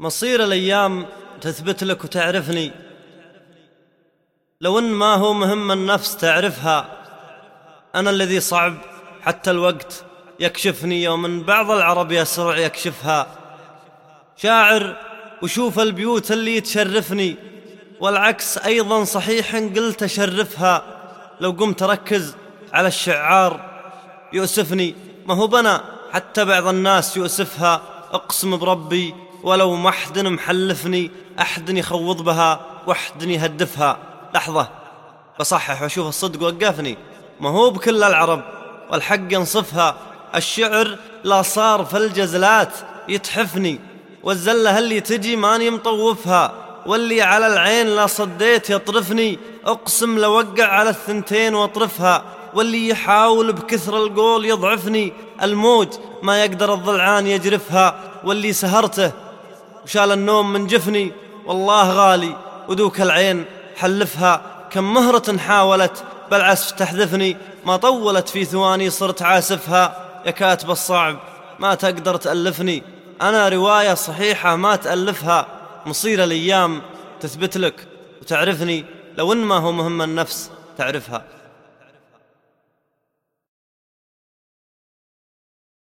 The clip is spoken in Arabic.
مصير الأيام تثبت لك وتعرفني. لو إن ما هو مهم النفس تعرفها أنا الذي صعب حتى الوقت يكشفني ومن بعض العرب يسرع يكشفها. شاعر وشوف البيوت اللي تشرفني والعكس أيضا صحيح قلت أشرفها. لو قمت أركز على الشعار يؤسفني ما هو بنا حتى بعض الناس يؤسفها. اقسم بربي ولو ما أحد محلفني أحد يخوض بها وحد يهدفها. لحظة. بصحح وأشوف الصدق وقفني. ما هو بكل العرب والحق ينصفها. الشعر لا صار في الجزلات يتحفني. والزلة اللي تجي ماني مطوفها. واللي على العين لا صديت يطرفني. أقسم لوقع على الثنتين وأطرفها. واللي يحاول بكثر القول يضعفني. الموج ما يقدر الضلعان يجرفها. واللي سهرته وشال النوم من جفني والله غالي ودوك العين حلفها. كم مهرة حاولت بالعسف تحذفني. ما طولت في ثواني صرت عاسفها. يا كاتب الصعب ما تقدر تألفني. أنا رواية صحيحة ما تألفها. مصير الأيام تثبت لك وتعرفني لو إن ما هو مهم النفس تعرفها.